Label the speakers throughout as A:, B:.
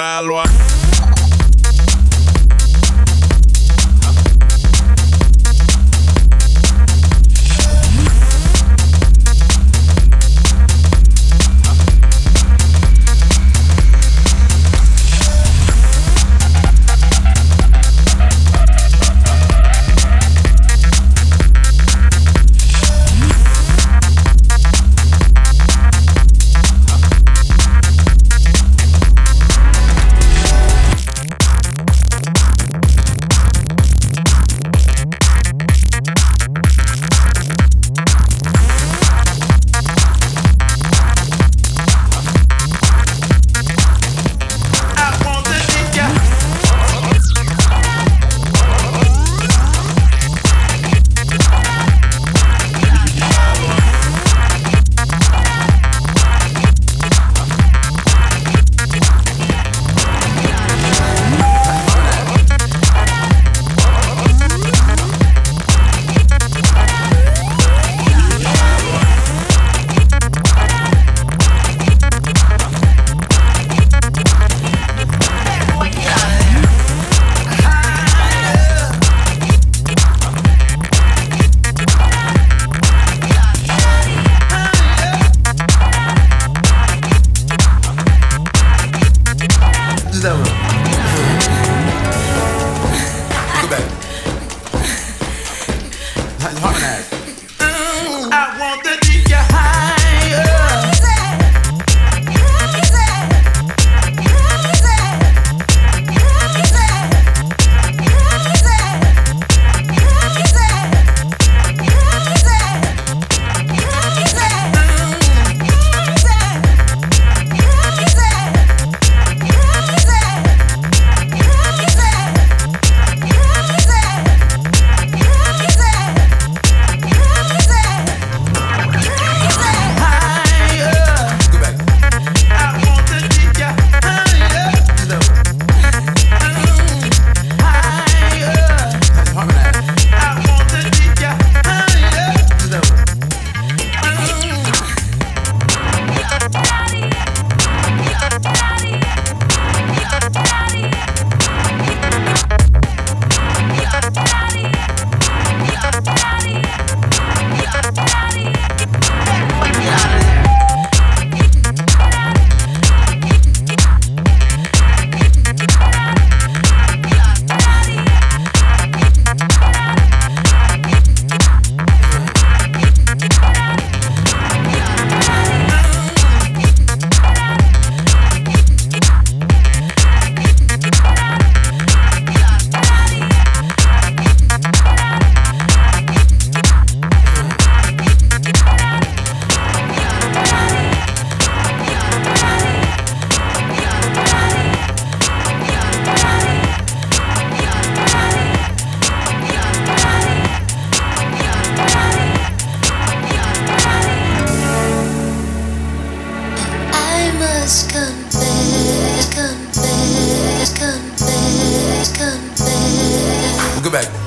A: mich,
B: back.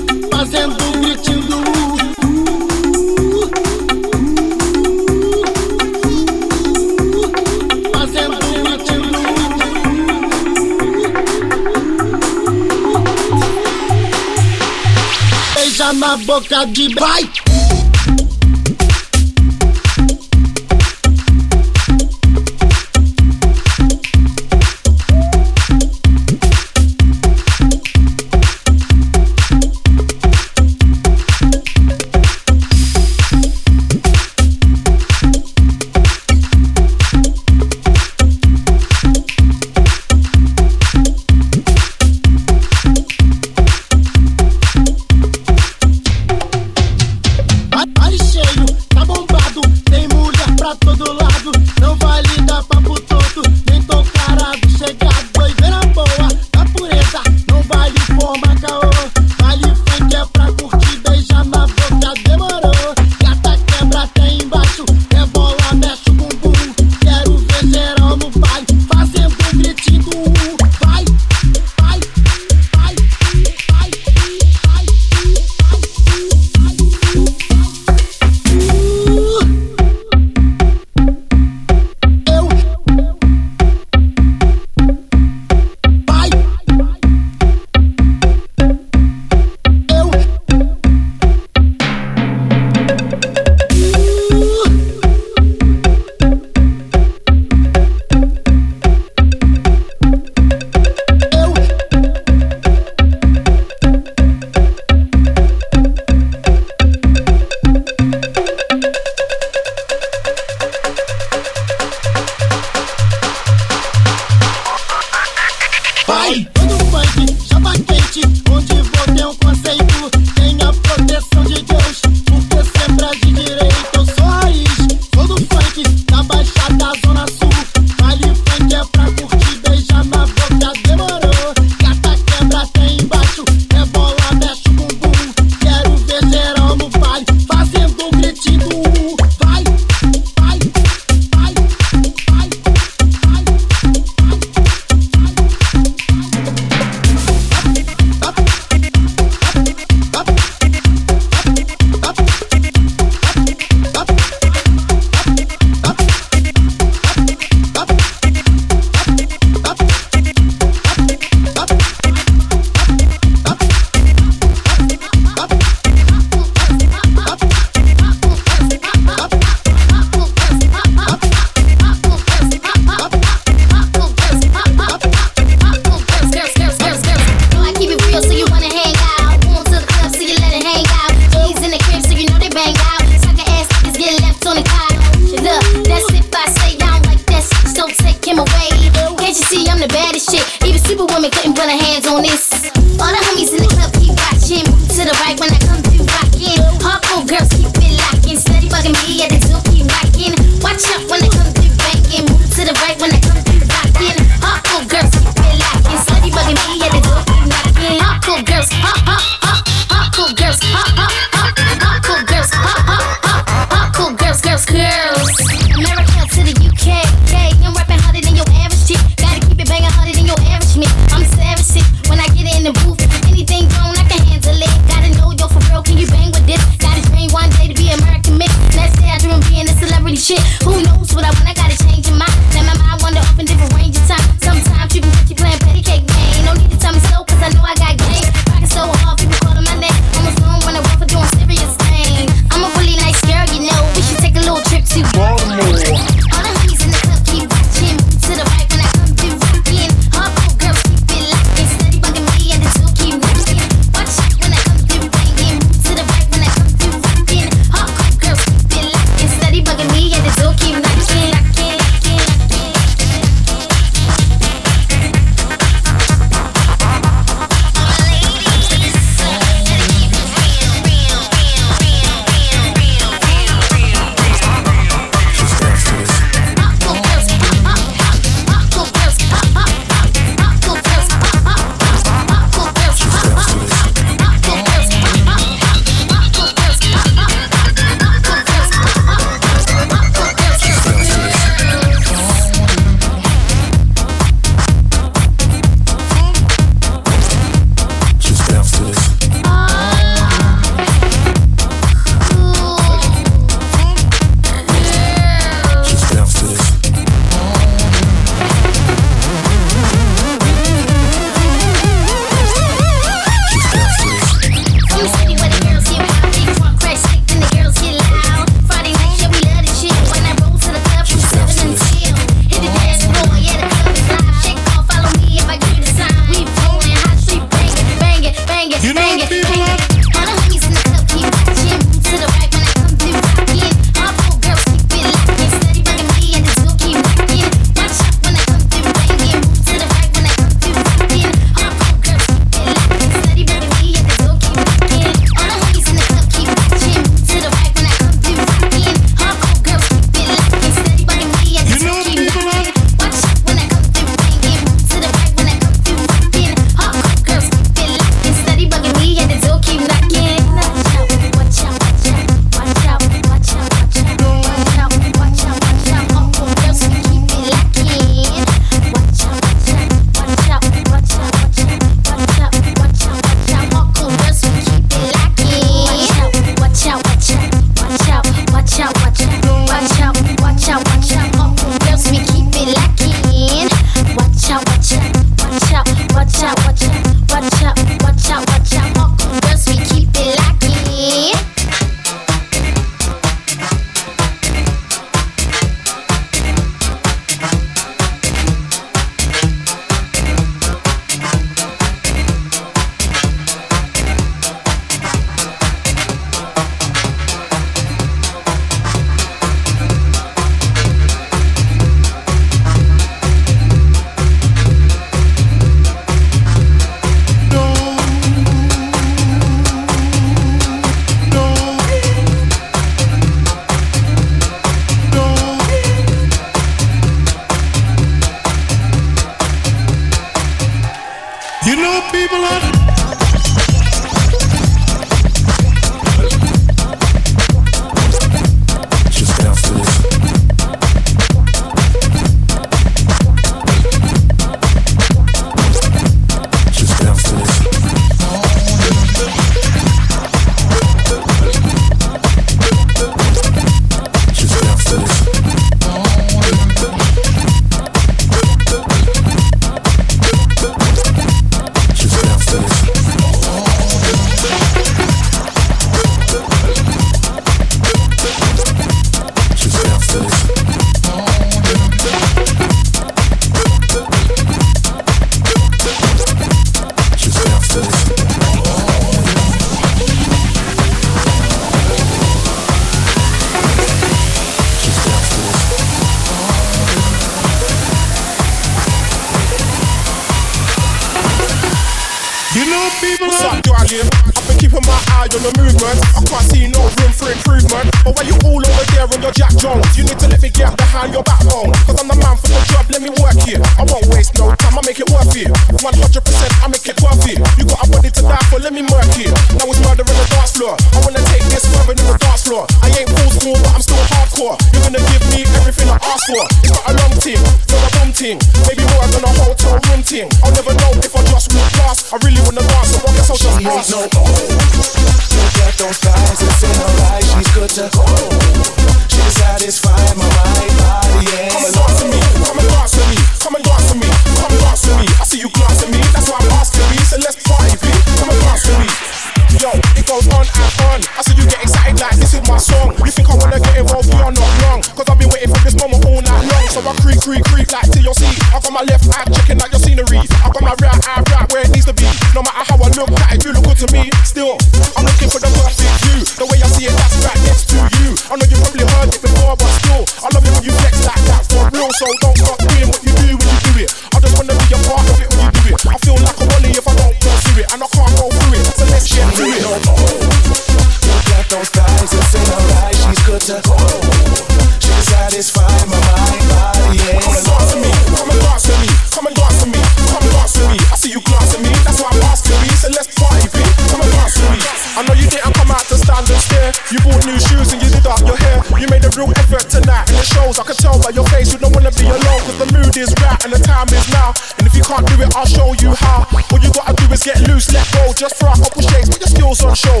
B: loose, let go, just for a couple shakes, put your skills on show.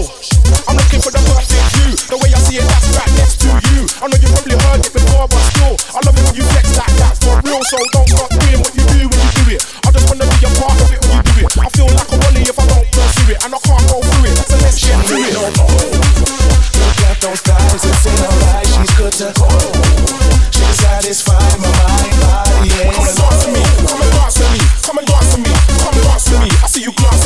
B: I'm looking for the perfect you, the way I see it, that's right next to you. I know you probably heard it before, but still, I love it when you flex like that for real, so don't stop doing what you do when you do it. I just wanna be a part of it when you do it. I feel like a bully if I don't pursue it, and I can't go through it, so let's get to it.
C: Look at those thighs, it's in her eyes, she's good to go. She can my mind, body, yeah.
B: Come and dance to me, come and dance to me, come and dance to me, come and dance to me. I see you
C: glass.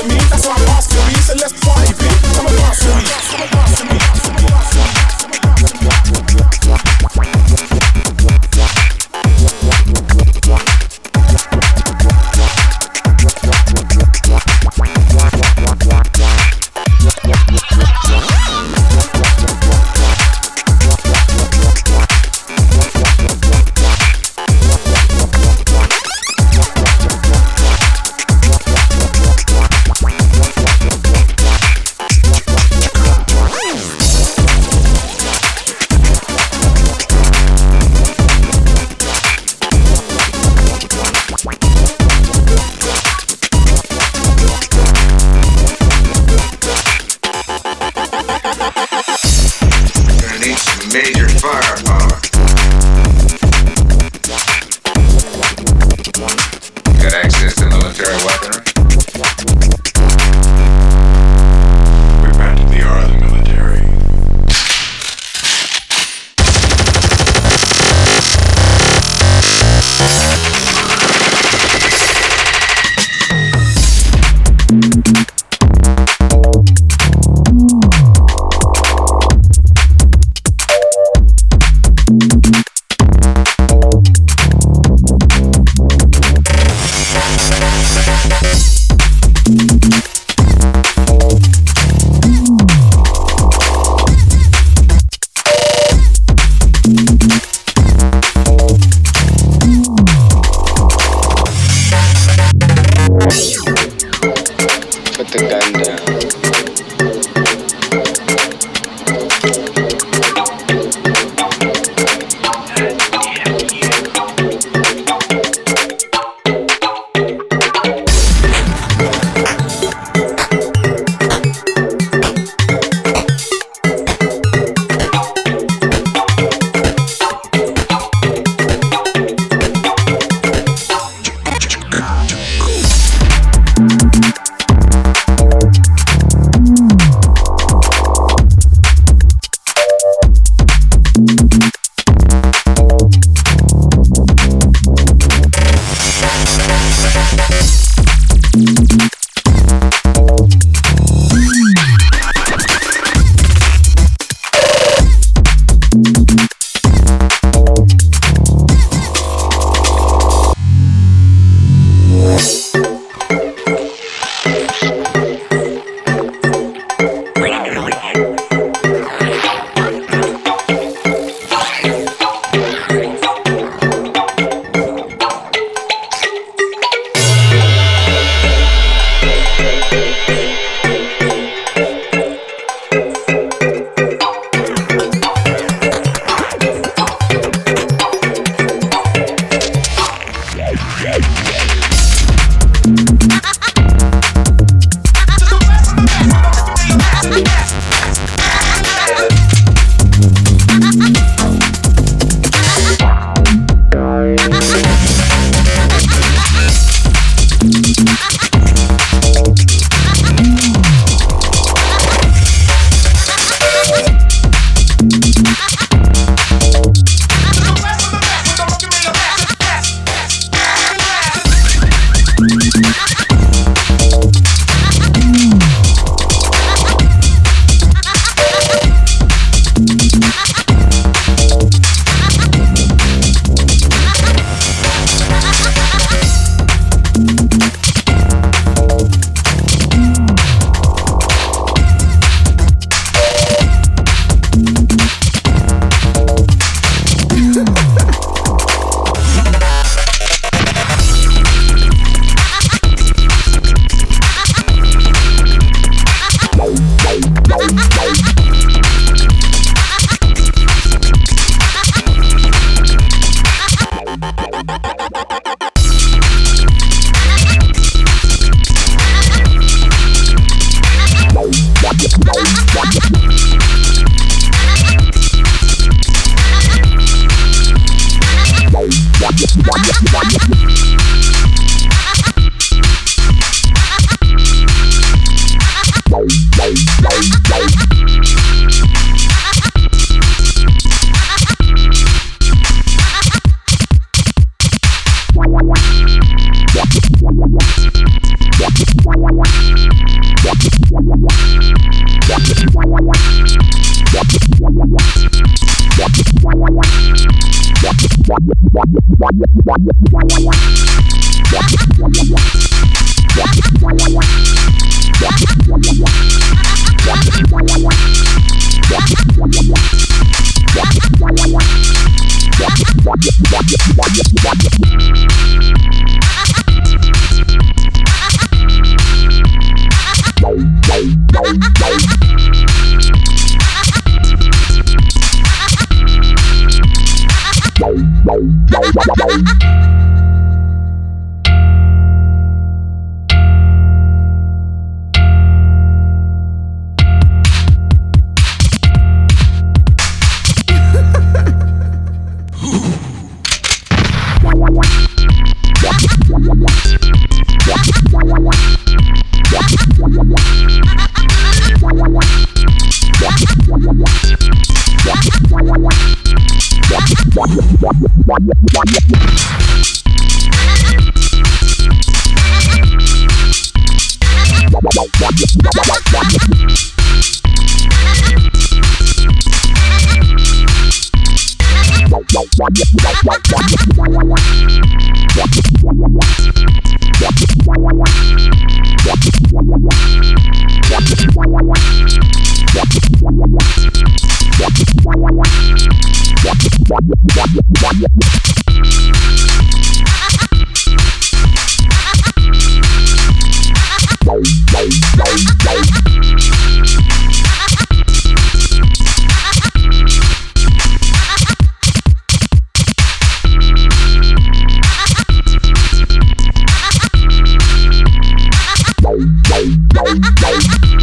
C: Tchau, tchau.